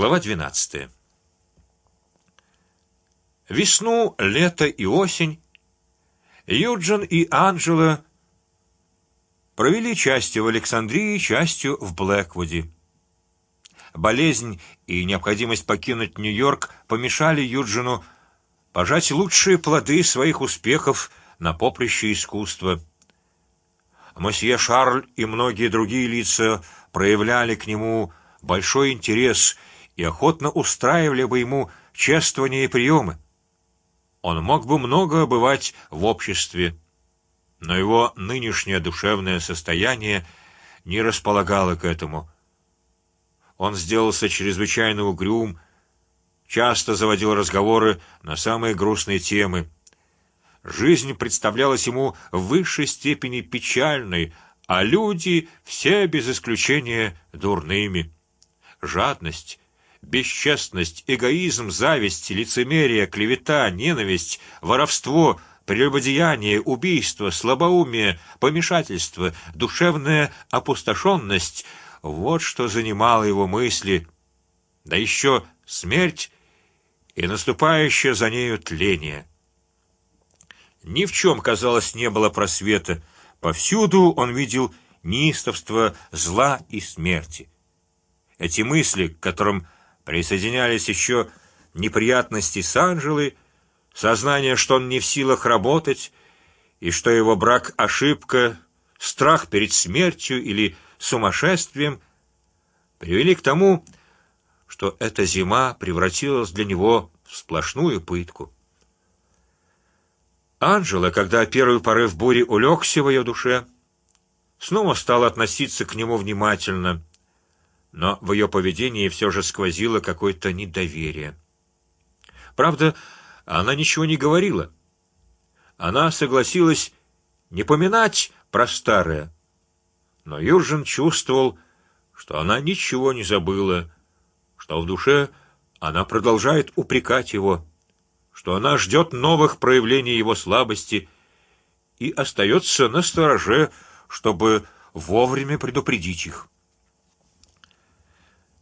Глава двенадцатая. Весну, лето и осень Юджин и Анжела провели частью в Александрии, частью в Блэквуде. Болезнь и необходимость покинуть Нью-Йорк помешали Юджину пожать лучшие плоды своих успехов на поприще искусства. Мосье Шарль и многие другие лица проявляли к нему большой интерес и охотно устраивали бы ему чествования и приемы. Он мог бы много бывать в обществе, но его нынешнее душевное состояние не располагало к этому. Он сделался чрезвычайно угрюм, часто заводил разговоры на самые грустные темы. Жизнь представлялась ему в высшей степени печальной, а люди все без исключения дурными. Жадность, бесчестность, эгоизм, зависть, лицемерие, клевета, ненависть, воровство, прелюбодеяние, убийство, слабоумие, помешательство, душевная опустошенность — вот что занимало его мысли, да еще смерть и наступающее за нею тление. Ни в чем, казалось, не было просвета. Повсюду он видел неистовство зла и смерти. Эти мысли, к которым присоединялись еще неприятности с Анжелой, сознание, что он не в силах работать и что его брак ошибка, страх перед смертью или сумасшествием, привели к тому, что эта зима превратилась для него в сплошную пытку. Анжела, когда первый порыв бури улегся в ее душе, снова стала относиться к нему внимательно, но в ее поведении все же сквозило какое-то недоверие. Правда, она ничего не говорила. Она согласилась не поминать про старое, но Юржин чувствовал, что она ничего не забыла, что в душе она продолжает упрекать его, что она ждет новых проявлений его слабости и остается на стороже, чтобы вовремя предупредить их.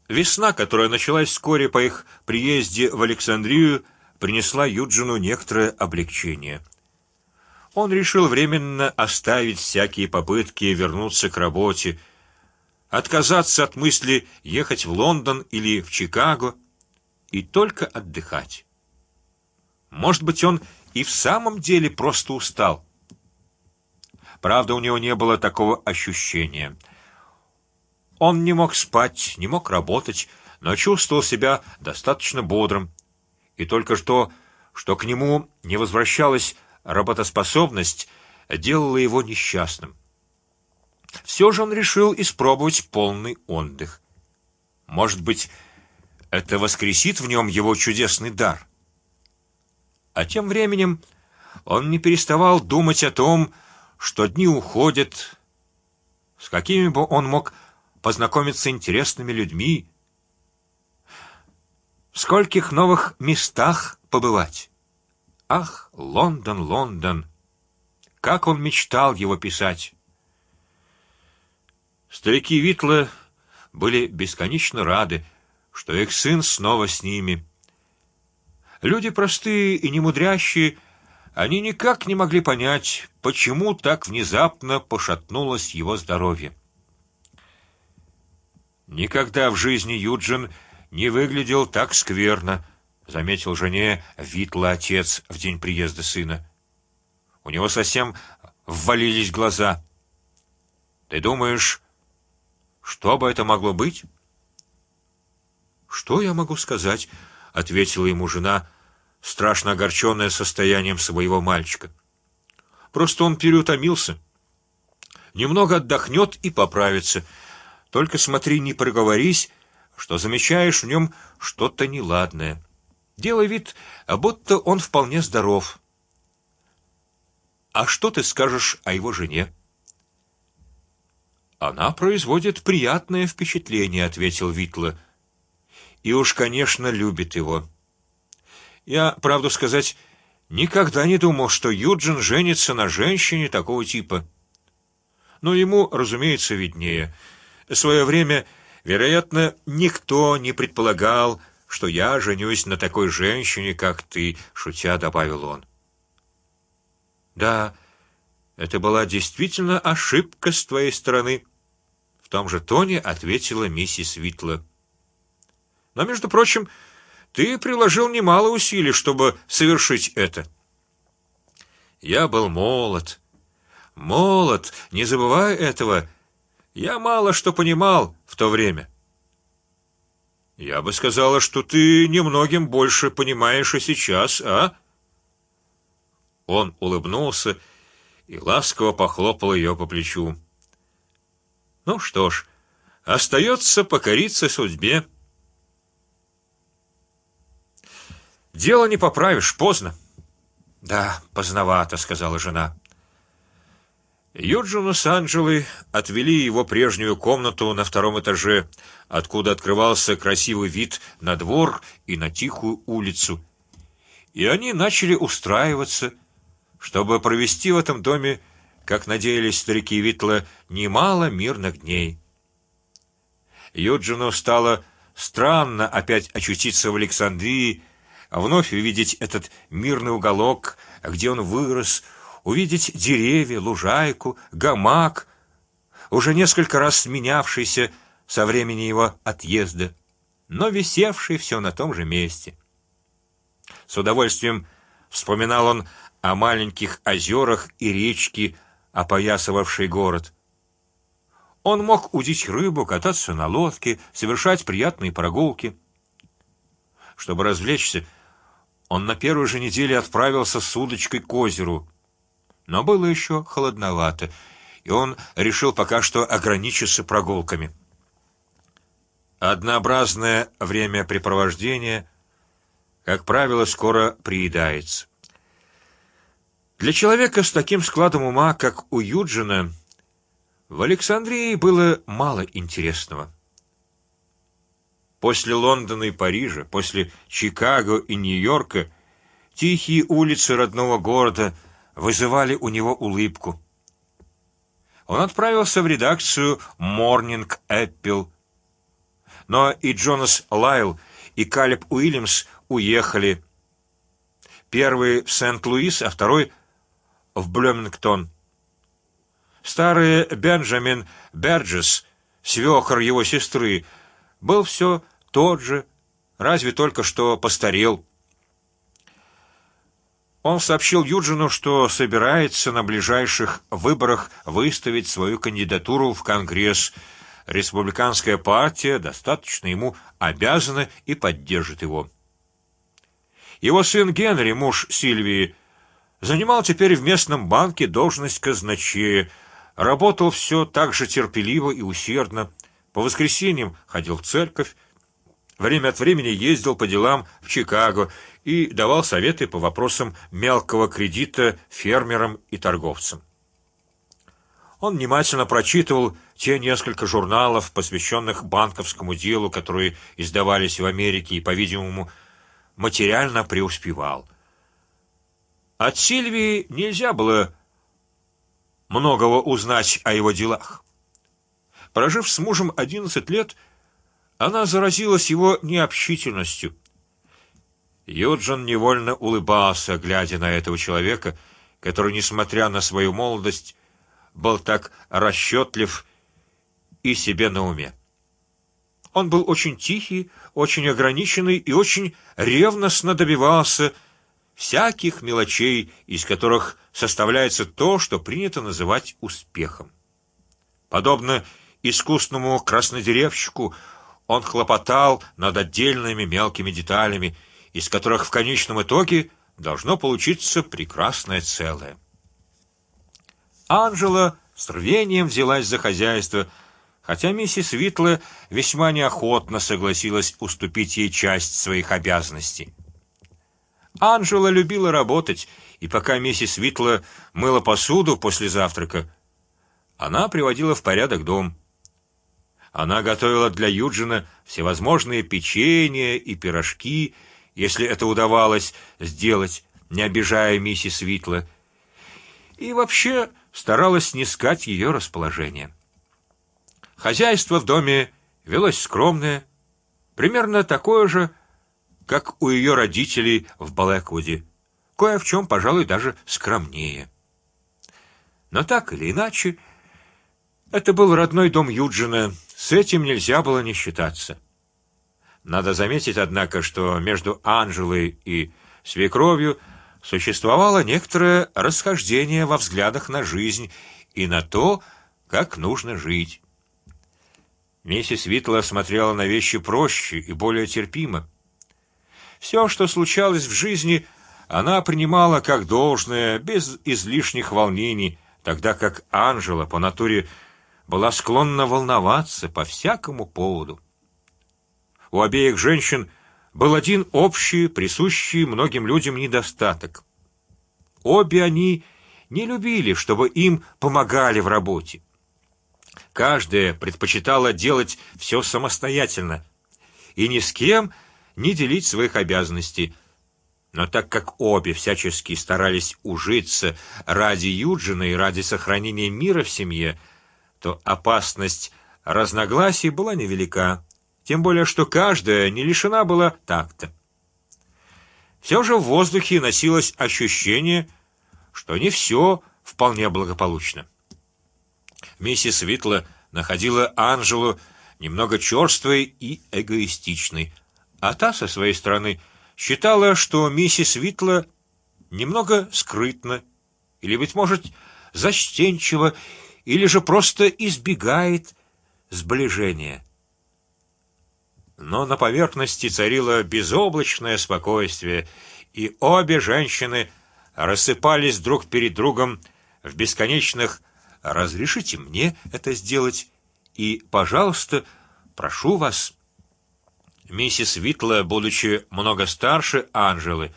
Весна, которая началась вскоре по их приезде в Александрию, принесла Юджину некоторое облегчение. Он решил временно оставить всякие попытки вернуться к работе, отказаться от мысли ехать в Лондон или в Чикаго и только отдыхать. Может быть, он и в самом деле просто устал. Правда, у него не было такого ощущения. Он не мог спать, не мог работать, но чувствовал себя достаточно бодрым, и только что, что к нему не возвращалась работоспособность, делала его несчастным. Все же он решил испробовать полный отдых. Может быть, это воскресит в нем его чудесный дар. А тем временем он не переставал думать о том, что дни уходят, с какими бы он мог познакомиться с интересными людьми, в скольких новых местах побывать. Ах, Лондон, Лондон! Как он мечтал его писать! Старики Витла были бесконечно рады, что их сын снова с ними. Люди простые и немудрящие, они никак не могли понять, почему так внезапно пошатнулось его здоровье. Никогда в жизни Юджин не выглядел так скверно, заметил жене Витла отец в день приезда сына. У него совсем ввалились глаза. Ты думаешь, что бы это могло быть? Что я могу сказать? ответила ему жена, страшно огорченная состоянием своего мальчика. Просто он переутомился. Немного отдохнет и поправится. Только смотри, не проговорись, что замечаешь в нем что-то неладное. Делай вид, будто он вполне здоров. А что ты скажешь о его жене? Она производит приятное впечатление, ответил Витла и уж, конечно, любит его. Я, правду сказать, никогда не думал, что Юджин женится на женщине такого типа. Но ему, разумеется, виднее. Свое время Вероятно, никто не предполагал, что я женюсь на такой женщине, как ты, шутя добавил он. Да, это была действительно ошибка с твоей стороны. В том же тоне ответила миссис Витла. Но между прочим, ты приложил немало усилий, чтобы совершить это. Я был молод, молод, не забывай этого. Я мало что понимал в то время. Я бы сказала, что ты немногим больше понимаешь и сейчас, а? Он улыбнулся и ласково похлопал ее по плечу. Ну что ж, остается покориться судьбе. Дело не поправишь, поздно. Да, поздновато, сказала жена. Юджину с Анджелой отвели его прежнюю комнату на втором этаже, откуда открывался красивый вид на двор и на тихую улицу, и они начали устраиваться, чтобы провести в этом доме, как надеялись старики Витла, немало мирных дней. Юджину стало странно опять очутиться в Александрии, вновь увидеть этот мирный уголок, где он вырос увидеть деревья, лужайку, гамак, уже несколько раз сменявшийся со времени его отъезда, но висевший все на том же месте. С удовольствием вспоминал он о маленьких озерах и речке, опоясывавшей город. Он мог удить рыбу, кататься на лодке, совершать приятные прогулки. Чтобы развлечься, он на первой же неделе отправился с удочкой к озеру но было еще холодновато, и он решил пока что ограничиться прогулками. Однообразное времяпрепровождение, как правило, скоро приедается. Для человека с таким складом ума, как у Юджина, в Александрии было мало интересного. После Лондона и Парижа, после Чикаго и Нью-Йорка, тихие улицы родного города вызывали у него улыбку. Он отправился в редакцию Morning Apple, но и Джонас Лайл и Калеб Уильямс уехали. Первый в Сент-Луис, а второй в Блюмингтон. Старый Бенджамин Берджес, свекор его сестры, был все тот же, разве только что постарел. Он сообщил Юджину, что собирается на ближайших выборах выставить свою кандидатуру в Конгресс. Республиканская партия достаточно ему обязана и поддержит его. Его сын Генри, муж Сильвии, занимал теперь в местном банке должность казначея, работал все так же терпеливо и усердно. По воскресеньям ходил в церковь, время от времени ездил по делам в Чикаго и давал советы по вопросам мелкого кредита фермерам и торговцам. Он внимательно прочитывал те несколько журналов, посвященных банковскому делу, которые издавались в Америке, и, по-видимому, материально преуспевал. От Сильвии нельзя было многого узнать о его делах. Прожив с мужем одиннадцать лет, она заразилась его необщительностью Юджин невольно улыбался, глядя на этого человека, который, несмотря на свою молодость, был так расчетлив и себе на уме. Он был очень тихий, очень ограниченный и очень ревностно добивался всяких мелочей, из которых составляется то, что принято называть успехом. Подобно искусному краснодеревщику, он хлопотал над отдельными мелкими деталями из которых в конечном итоге должно получиться прекрасное целое. Анжела с рвением взялась за хозяйство, хотя миссис Витла весьма неохотно согласилась уступить ей часть своих обязанностей. Анжела любила работать, и пока миссис Витла мыла посуду после завтрака, она приводила в порядок дом. Она готовила для Юджина всевозможные печенья и пирожки если это удавалось сделать, не обижая миссис Витла, и вообще старалась снискать ее расположение. Хозяйство в доме велось скромное, примерно такое же, как у ее родителей в Блэквуде, кое в чем, пожалуй, даже скромнее. Но так или иначе, это был родной дом Юджина, с этим нельзя было не считаться. Надо заметить, однако, что между Анжелой и свекровью существовало некоторое расхождение во взглядах на жизнь и на то, как нужно жить. Миссис Витла смотрела на вещи проще и более терпимо. Все, что случалось в жизни, она принимала как должное, без излишних волнений, тогда как Анжела по натуре была склонна волноваться по всякому поводу. У обеих женщин был один общий, присущий многим людям недостаток. Обе они не любили, чтобы им помогали в работе. Каждая предпочитала делать все самостоятельно и ни с кем не делить своих обязанностей. Но так как обе всячески старались ужиться ради Юджина и ради сохранения мира в семье, то опасность разногласий была невелика, тем более что каждая не лишена была такта. Все же в воздухе носилось ощущение, что не все вполне благополучно. Миссис Витла находила Анжелу немного черствой и эгоистичной, а та со своей стороны считала, что миссис Витла немного скрытна или быть может застенчива или же просто избегает сближения. Но на поверхности царило безоблачное спокойствие, и обе женщины рассыпались друг перед другом в бесконечных разрешите мне это сделать и, пожалуйста, прошу вас. Миссис Витла, будучи много старше Анжелы,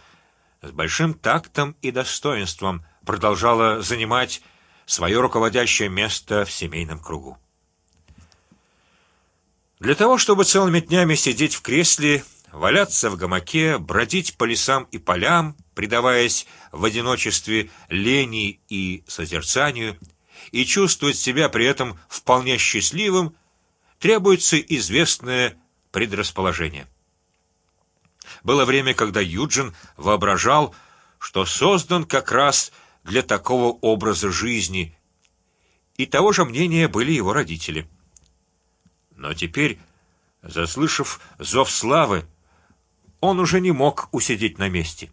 с большим тактом и достоинством продолжала занимать свое руководящее место в семейном кругу. Для того, чтобы целыми днями сидеть в кресле, валяться в гамаке, бродить по лесам и полям, предаваясь в одиночестве лени и созерцанию, и чувствовать себя при этом вполне счастливым, требуется известное предрасположение. Было время, когда Юджин воображал, что создан как раз для такого образа жизни, и того же мнения были его родители. Но теперь, заслышав зов славы, он уже не мог усидеть на месте.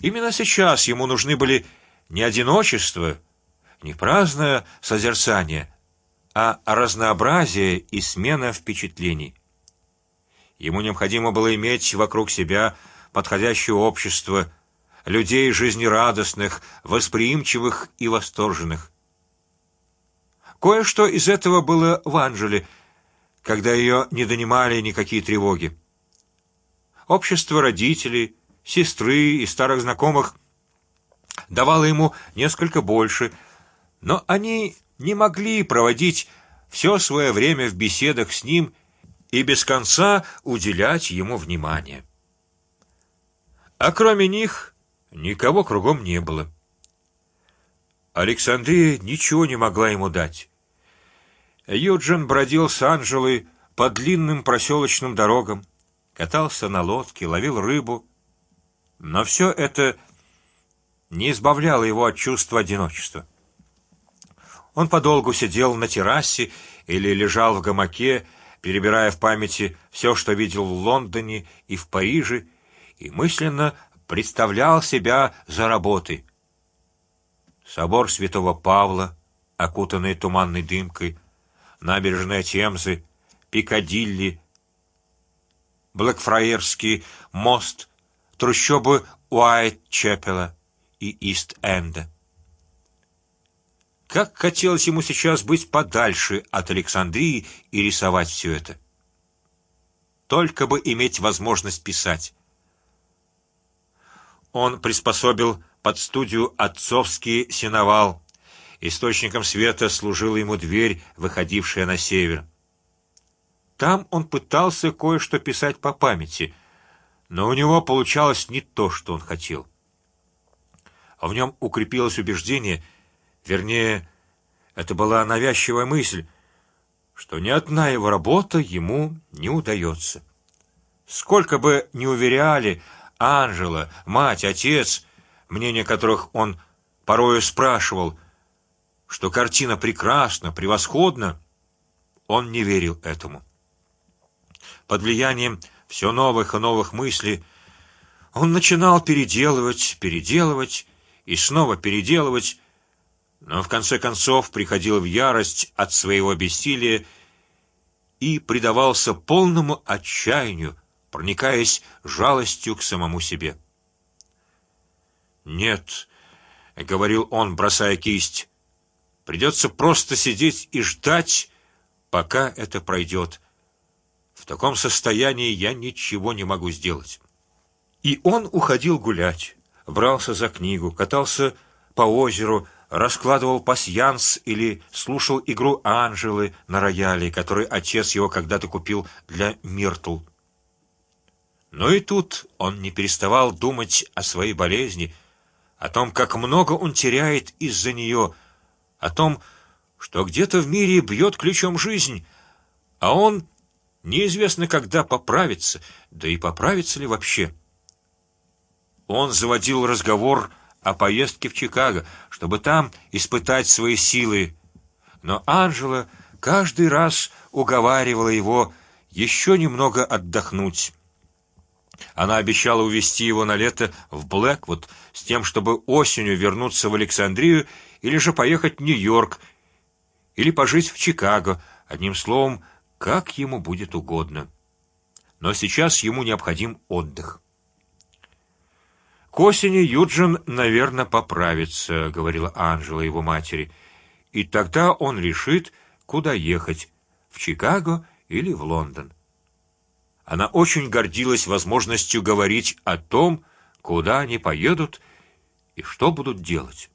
Именно сейчас ему нужны были не одиночество, не праздное созерцание, а разнообразие и смена впечатлений. Ему необходимо было иметь вокруг себя подходящее общество, людей жизнерадостных, восприимчивых и восторженных. Кое-что из этого было в Анжеле, когда ее не донимали никакие тревоги. Общество родителей, сестры и старых знакомых давало ему несколько больше, но они не могли проводить все свое время в беседах с ним и без конца уделять ему внимание. А кроме них Никого кругом не было. Александрия ничего не могла ему дать. Юджин бродил с Анжелой по длинным проселочным дорогам, катался на лодке, ловил рыбу, но все это не избавляло его от чувства одиночества. Он подолгу сидел на террасе или лежал в гамаке, перебирая в памяти все, что видел в Лондоне и в Париже, и мысленно представлял себя за работой. Собор Святого Павла, окутанный туманной дымкой, набережная Темзы, Пикадилли, Блэкфраерский мост, трущобы Уайт-Чепела и Ист-Энда. Как хотелось ему сейчас быть подальше от Александрии и рисовать все это. Только бы иметь возможность писать. Он приспособил под студию отцовский сеновал. Источником света служила ему дверь, выходившая на север. Там он пытался кое-что писать по памяти, но у него получалось не то, что он хотел. В нем укрепилось убеждение, вернее, это была навязчивая мысль, что ни одна его работа ему не удается. Сколько бы ни уверяли Анжела, мать, отец, мнение которых он порою спрашивал, что картина прекрасна, превосходна, он не верил этому. Под влиянием все новых и новых мыслей он начинал переделывать, переделывать и снова переделывать, но в конце концов приходил в ярость от своего бессилия и предавался полному отчаянию, проникаясь жалостью к самому себе. Нет, говорил он, бросая кисть, придется просто сидеть и ждать, пока это пройдет. В таком состоянии я ничего не могу сделать. И он уходил гулять, брался за книгу, катался по озеру, раскладывал пасьянс или слушал игру Анжелы на рояле, который отец его когда-то купил для Миртл. Но и тут он не переставал думать о своей болезни, о том, как много он теряет из-за нее, о том, что где-то в мире бьет ключом жизнь, а он неизвестно когда поправится, да и поправится ли вообще. Он заводил разговор о поездке в Чикаго, чтобы там испытать свои силы, но Анжела каждый раз уговаривала его еще немного отдохнуть. Она обещала увезти его на лето в Блэквуд с тем, чтобы осенью вернуться в Александрию или же поехать в Нью-Йорк или пожить в Чикаго, одним словом, как ему будет угодно. Но сейчас ему необходим отдых. К осени Юджин, наверное, поправится, говорила Анжела его матери, и тогда он решит, куда ехать: в Чикаго или в Лондон. Она очень гордилась возможностью говорить о том, куда они поедут и что будут делать.